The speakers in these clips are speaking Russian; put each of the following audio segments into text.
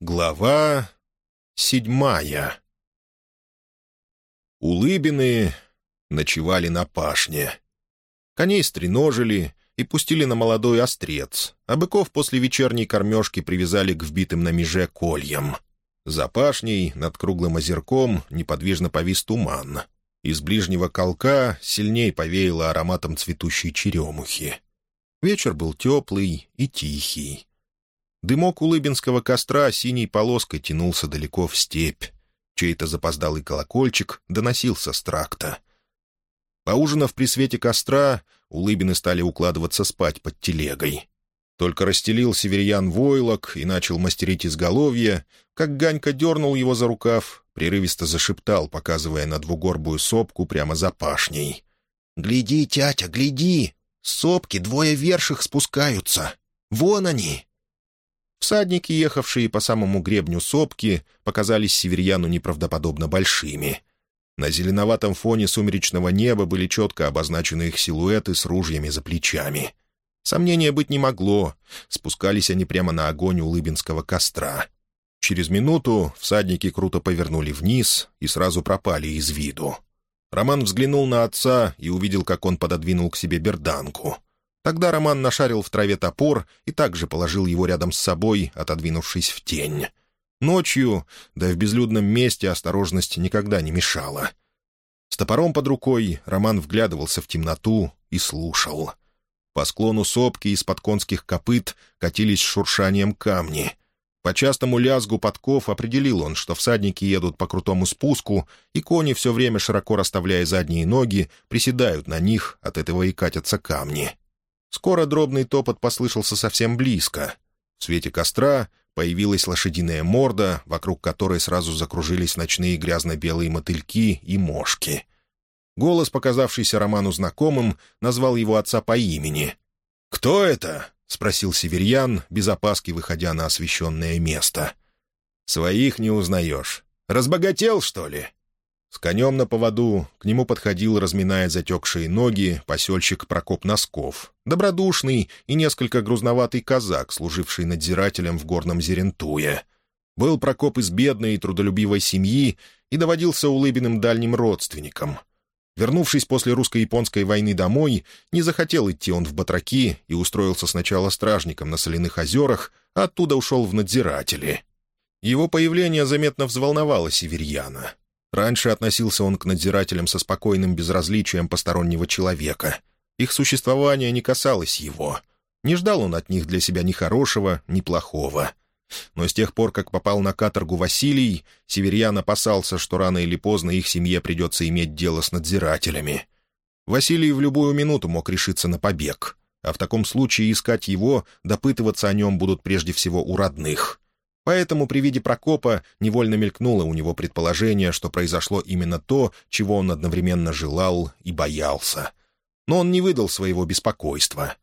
Глава седьмая Улыбины ночевали на пашне. Коней стреножили и пустили на молодой острец, а быков после вечерней кормежки привязали к вбитым на меже кольям. За пашней, над круглым озерком, неподвижно повис туман. Из ближнего колка сильней повеяло ароматом цветущей черемухи. Вечер был теплый и тихий. Дымок улыбинского костра синей полоской тянулся далеко в степь. Чей-то запоздалый колокольчик доносился с тракта. Поужинав при свете костра, улыбины стали укладываться спать под телегой. Только расстелил северьян войлок и начал мастерить изголовье, как Ганька дернул его за рукав, прерывисто зашептал, показывая на двугорбую сопку прямо за пашней. «Гляди, тятя, гляди! Сопки двое верших спускаются! Вон они!» Всадники, ехавшие по самому гребню сопки, показались северьяну неправдоподобно большими. На зеленоватом фоне сумеречного неба были четко обозначены их силуэты с ружьями за плечами. Сомнения быть не могло. Спускались они прямо на огонь улыбинского костра. Через минуту всадники круто повернули вниз и сразу пропали из виду. Роман взглянул на отца и увидел, как он пододвинул к себе берданку — Тогда Роман нашарил в траве топор и также положил его рядом с собой, отодвинувшись в тень. Ночью, да в безлюдном месте, осторожность никогда не мешала. С топором под рукой Роман вглядывался в темноту и слушал. По склону сопки из-под конских копыт катились шуршанием камни. По частому лязгу подков определил он, что всадники едут по крутому спуску, и кони, все время широко расставляя задние ноги, приседают на них, от этого и катятся камни. Скоро дробный топот послышался совсем близко. В свете костра появилась лошадиная морда, вокруг которой сразу закружились ночные грязно-белые мотыльки и мошки. Голос, показавшийся Роману знакомым, назвал его отца по имени. «Кто это?» — спросил северьян, без опаски выходя на освещенное место. «Своих не узнаешь. Разбогател, что ли?» С конем на поводу к нему подходил, разминая затекшие ноги, посельщик Прокоп Носков, добродушный и несколько грузноватый казак, служивший надзирателем в горном Зерентуе. Был Прокоп из бедной и трудолюбивой семьи и доводился улыбиным дальним родственникам. Вернувшись после русско-японской войны домой, не захотел идти он в батраки и устроился сначала стражником на соляных озерах, а оттуда ушел в надзиратели. Его появление заметно взволновало Северьяна. Раньше относился он к надзирателям со спокойным безразличием постороннего человека. Их существование не касалось его. Не ждал он от них для себя ни хорошего, ни плохого. Но с тех пор, как попал на каторгу Василий, Северьян опасался, что рано или поздно их семье придется иметь дело с надзирателями. Василий в любую минуту мог решиться на побег, а в таком случае искать его, допытываться о нем будут прежде всего у родных — Поэтому при виде Прокопа невольно мелькнуло у него предположение, что произошло именно то, чего он одновременно желал и боялся. Но он не выдал своего беспокойства.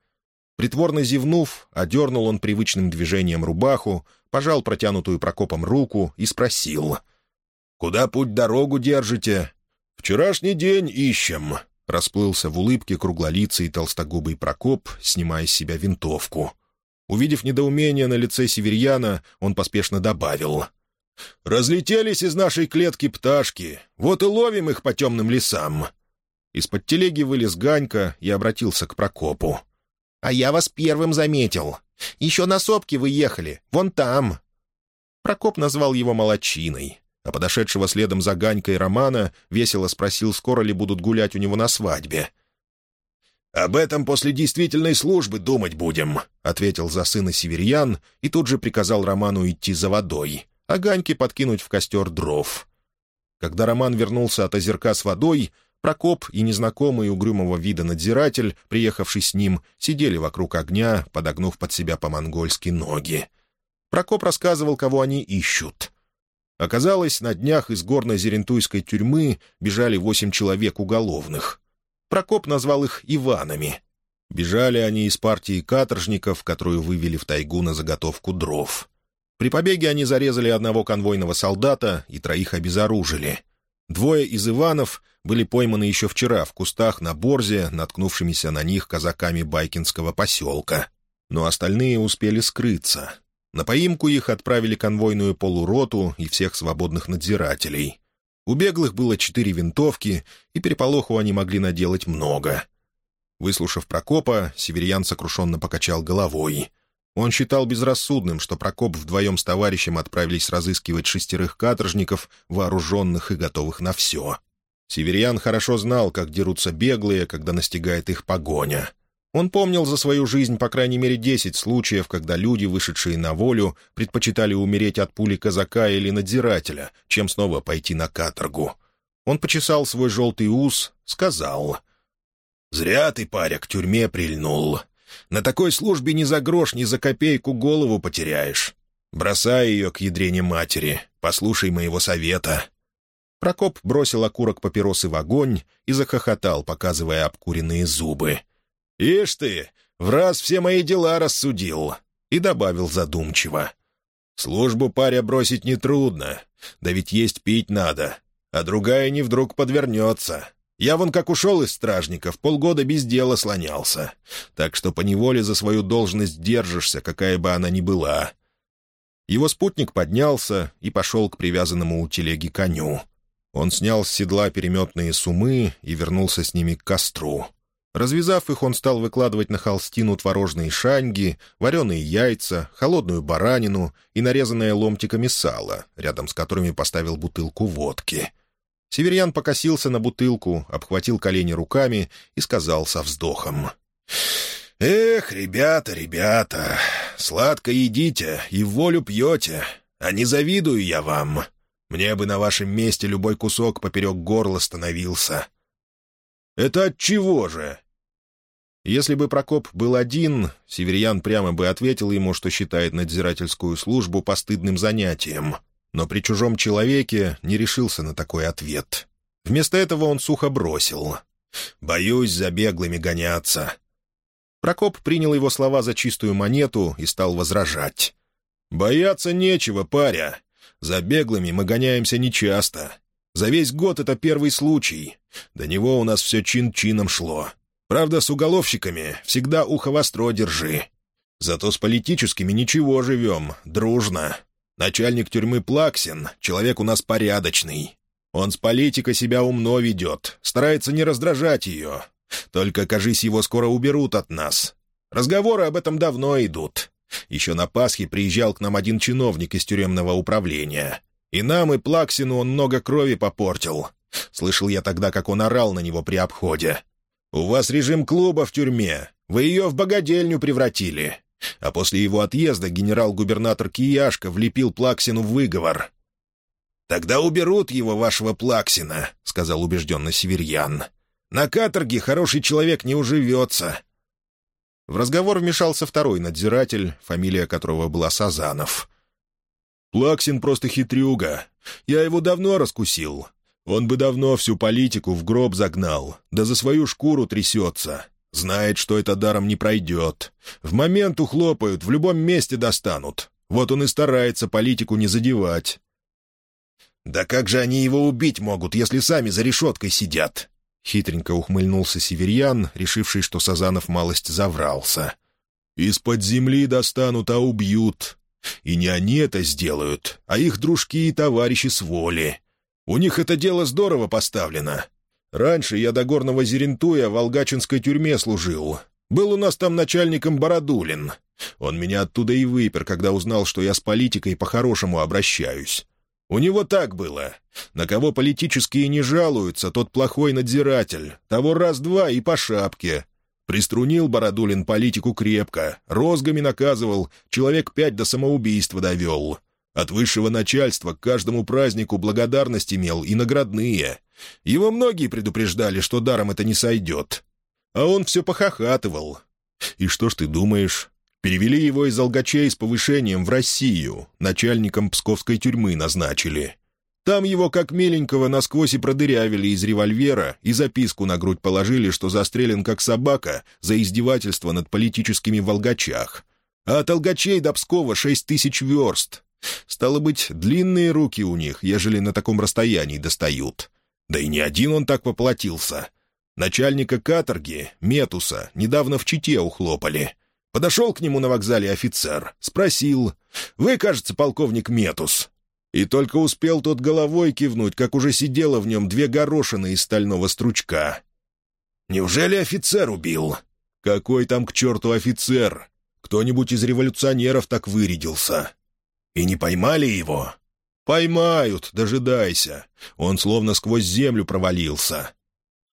Притворно зевнув, одернул он привычным движением рубаху, пожал протянутую Прокопом руку и спросил. «Куда путь-дорогу держите?» «Вчерашний день ищем», — расплылся в улыбке круглолицый толстогубый Прокоп, снимая с себя винтовку. Увидев недоумение на лице северьяна, он поспешно добавил. «Разлетелись из нашей клетки пташки, вот и ловим их по темным лесам». Из-под телеги вылез Ганька и обратился к Прокопу. «А я вас первым заметил. Еще на сопке вы ехали, вон там». Прокоп назвал его молочиной, а подошедшего следом за Ганькой Романа весело спросил, скоро ли будут гулять у него на свадьбе. «Об этом после действительной службы думать будем», — ответил за сына северьян и тут же приказал Роману идти за водой, а Ганьке подкинуть в костер дров. Когда Роман вернулся от озерка с водой, Прокоп и незнакомый угрюмого вида надзиратель, приехавший с ним, сидели вокруг огня, подогнув под себя по-монгольски ноги. Прокоп рассказывал, кого они ищут. Оказалось, на днях из горно-зерентуйской тюрьмы бежали восемь человек уголовных — Прокоп назвал их Иванами. Бежали они из партии каторжников, которую вывели в тайгу на заготовку дров. При побеге они зарезали одного конвойного солдата и троих обезоружили. Двое из Иванов были пойманы еще вчера в кустах на Борзе, наткнувшимися на них казаками Байкинского поселка. Но остальные успели скрыться. На поимку их отправили конвойную полуроту и всех свободных надзирателей. У беглых было четыре винтовки, и переполоху они могли наделать много. Выслушав Прокопа, Северьян сокрушенно покачал головой. Он считал безрассудным, что Прокоп вдвоем с товарищем отправились разыскивать шестерых каторжников, вооруженных и готовых на все. Северьян хорошо знал, как дерутся беглые, когда настигает их погоня — он помнил за свою жизнь по крайней мере десять случаев, когда люди, вышедшие на волю, предпочитали умереть от пули казака или надзирателя, чем снова пойти на каторгу. Он почесал свой желтый ус, сказал. «Зря ты, паря, к тюрьме прильнул. На такой службе ни за грош, ни за копейку голову потеряешь. Бросай ее к ядрене матери, послушай моего совета». Прокоп бросил окурок папиросы в огонь и захохотал, показывая обкуренные зубы. «Ишь ты, в раз все мои дела рассудил!» И добавил задумчиво. «Службу паря бросить нетрудно, да ведь есть пить надо, а другая не вдруг подвернется. Я вон как ушел из стражников, полгода без дела слонялся, так что поневоле за свою должность держишься, какая бы она ни была». Его спутник поднялся и пошел к привязанному у телеги коню. Он снял с седла переметные сумы и вернулся с ними к костру. Развязав их, он стал выкладывать на холстину творожные шаньги, вареные яйца, холодную баранину и нарезанное ломтиками сало, рядом с которыми поставил бутылку водки. Северьян покосился на бутылку, обхватил колени руками и сказал со вздохом. «Эх, ребята, ребята, сладко едите и волю пьете, а не завидую я вам. Мне бы на вашем месте любой кусок поперек горла становился». «Это от чего же?» Если бы Прокоп был один, Северьян прямо бы ответил ему, что считает надзирательскую службу постыдным занятием. Но при чужом человеке не решился на такой ответ. Вместо этого он сухо бросил. «Боюсь за беглыми гоняться». Прокоп принял его слова за чистую монету и стал возражать. «Бояться нечего, паря. За беглыми мы гоняемся нечасто. За весь год это первый случай. До него у нас все чин-чином шло. Правда, с уголовщиками всегда ухо востро держи. Зато с политическими ничего живем, дружно. Начальник тюрьмы Плаксин — человек у нас порядочный. Он с политикой себя умно ведет, старается не раздражать ее. Только, кажись, его скоро уберут от нас. Разговоры об этом давно идут. Еще на Пасхе приезжал к нам один чиновник из тюремного управления. И нам, и Плаксину он много крови попортил. Слышал я тогда, как он орал на него при обходе. У вас режим клуба в тюрьме. Вы ее в богадельню превратили. А после его отъезда генерал-губернатор Кияшка влепил Плаксину в выговор. «Тогда уберут его, вашего Плаксина», — сказал убежденно Северьян. «На каторге хороший человек не уживется». В разговор вмешался второй надзиратель, фамилия которого была Сазанов. «Плаксин просто хитрюга. Я его давно раскусил. Он бы давно всю политику в гроб загнал, да за свою шкуру трясется. Знает, что это даром не пройдет. В момент ухлопают, в любом месте достанут. Вот он и старается политику не задевать. «Да как же они его убить могут, если сами за решеткой сидят?» Хитренько ухмыльнулся Северьян, решивший, что Сазанов малость заврался. «Из-под земли достанут, а убьют. И не они это сделают, а их дружки и товарищи с воли. У них это дело здорово поставлено. Раньше я до горного Зерентуя в Алгачинской тюрьме служил. Был у нас там начальником Бородулин. Он меня оттуда и выпер, когда узнал, что я с политикой по-хорошему обращаюсь. У него так было. На кого политические не жалуются, тот плохой надзиратель. Того раз-два и по шапке. Приструнил Бородулин политику крепко, розгами наказывал, человек пять до самоубийства довел. От высшего начальства к каждому празднику благодарность имел и наградные. Его многие предупреждали, что даром это не сойдет. А он все похохатывал. И что ж ты думаешь? Перевели его из Алгачей с повышением в Россию, начальником псковской тюрьмы назначили. Там его как миленького насквозь и продырявили из револьвера и записку на грудь положили, что застрелен как собака за издевательство над политическими в Алгачах. А от Алгачей до Пскова шесть тысяч верст. Стало быть, длинные руки у них, ежели на таком расстоянии достают. Да и не один он так поплатился. Начальника каторги, Метуса, недавно в Чите ухлопали. Подошел к нему на вокзале офицер, спросил. «Вы, кажется, полковник Метус?» И только успел тот головой кивнуть, как уже сидело в нем две горошины из стального стручка. «Неужели офицер убил?» «Какой там к черту офицер? Кто-нибудь из революционеров так вырядился?» «И не поймали его?» «Поймают, дожидайся. Он словно сквозь землю провалился».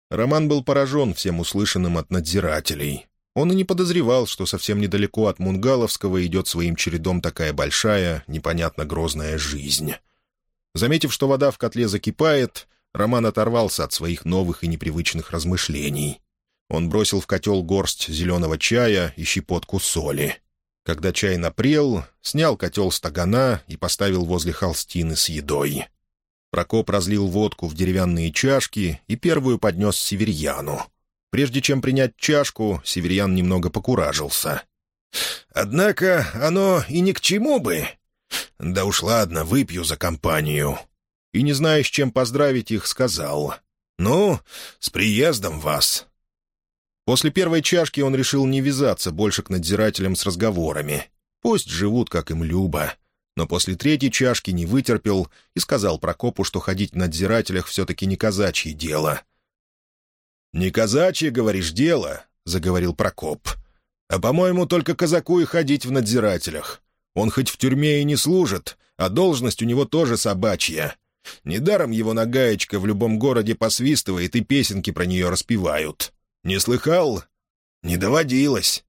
Роман был поражен всем услышанным от надзирателей. Он и не подозревал, что совсем недалеко от Мунгаловского идет своим чередом такая большая, непонятно грозная жизнь. Заметив, что вода в котле закипает, Роман оторвался от своих новых и непривычных размышлений. Он бросил в котел горсть зеленого чая и щепотку соли. Когда чай напрел, снял котел с тагана и поставил возле холстины с едой. Прокоп разлил водку в деревянные чашки и первую поднес северьяну — Прежде чем принять чашку, Северян немного покуражился. «Однако оно и ни к чему бы. Да уж ладно, выпью за компанию». И, не зная, с чем поздравить их, сказал. «Ну, с приездом вас». После первой чашки он решил не вязаться больше к надзирателям с разговорами. Пусть живут, как им любо. Но после третьей чашки не вытерпел и сказал Прокопу, что ходить в надзирателях все-таки не казачье дело — «Не казачье, говоришь, дело», — заговорил Прокоп. «А, по-моему, только казаку и ходить в надзирателях. Он хоть в тюрьме и не служит, а должность у него тоже собачья. Недаром его нагаечка в любом городе посвистывает и песенки про нее распевают. Не слыхал? Не доводилось.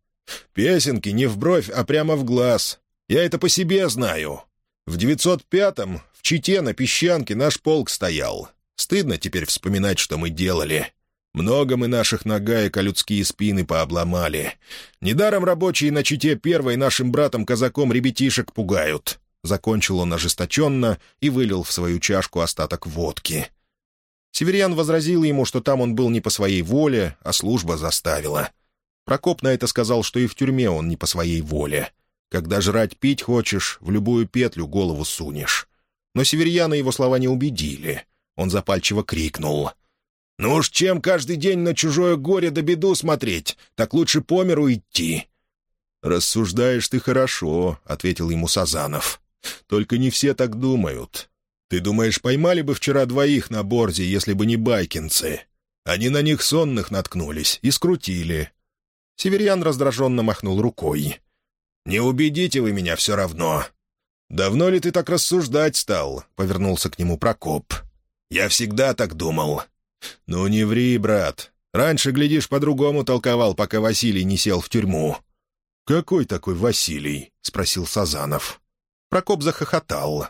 Песенки не в бровь, а прямо в глаз. Я это по себе знаю. В 905-м в Чите на песчанке наш полк стоял. Стыдно теперь вспоминать, что мы делали. Много мы наших нагаек о людские спины пообломали. Недаром рабочие на чите первой нашим братом-казаком ребятишек пугают». Закончил он ожесточенно и вылил в свою чашку остаток водки. Северян возразил ему, что там он был не по своей воле, а служба заставила. Прокоп на это сказал, что и в тюрьме он не по своей воле. Когда жрать пить хочешь, в любую петлю голову сунешь. Но Северьяна его слова не убедили. Он запальчиво крикнул — «Ну уж чем каждый день на чужое горе да беду смотреть, так лучше по миру идти». «Рассуждаешь ты хорошо», — ответил ему Сазанов. «Только не все так думают. Ты думаешь, поймали бы вчера двоих на борде, если бы не байкинцы? Они на них сонных наткнулись и скрутили». Северян раздраженно махнул рукой. «Не убедите вы меня все равно». «Давно ли ты так рассуждать стал?» — повернулся к нему Прокоп. «Я всегда так думал. «Ну не ври, брат. Раньше, глядишь, по-другому толковал, пока Василий не сел в тюрьму». «Какой такой Василий?» — спросил Сазанов. Прокоп захохотал.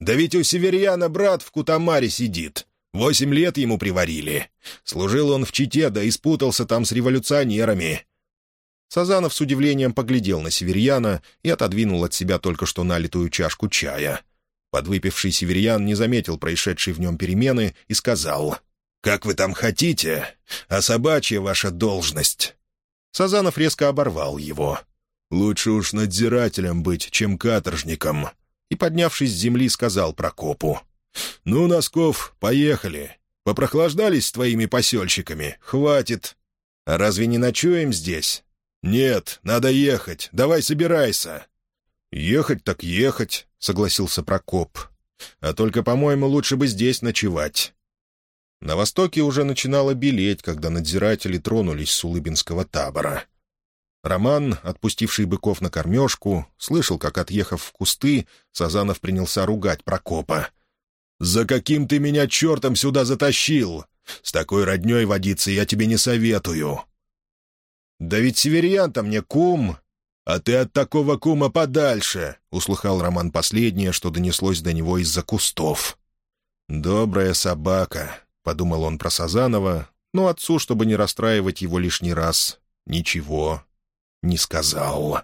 «Да ведь у Северьяна брат в Кутамаре сидит. Восемь лет ему приварили. Служил он в Чите, да испутался там с революционерами». Сазанов с удивлением поглядел на Северьяна и отодвинул от себя только что налитую чашку чая. Подвыпивший Северьян не заметил происшедшей в нем перемены и сказал «Как вы там хотите, а собачья ваша должность». Сазанов резко оборвал его. «Лучше уж надзирателем быть, чем каторжником», и, поднявшись с земли, сказал Прокопу. «Ну, Носков, поехали. Попрохлаждались с твоими посельщиками? Хватит. А разве не ночуем здесь?» «Нет, надо ехать. Давай собирайся». «Ехать так ехать», — согласился Прокоп. «А только, по-моему, лучше бы здесь ночевать. На востоке уже начинало белеть, когда надзиратели тронулись с улыбинского табора. Роман, отпустивший быков на кормежку, слышал, как, отъехав в кусты, Сазанов принялся ругать Прокопа. «За каким ты меня чертом сюда затащил? С такой родней водиться я тебе не советую». «Да ведь северьян-то мне кум!» «А ты от такого кума подальше!» — услыхал Роман последнее, что донеслось до него из-за кустов. «Добрая собака подумал он про Сазанова, но отцу, чтобы не расстраивать его лишний раз, ничего не сказал.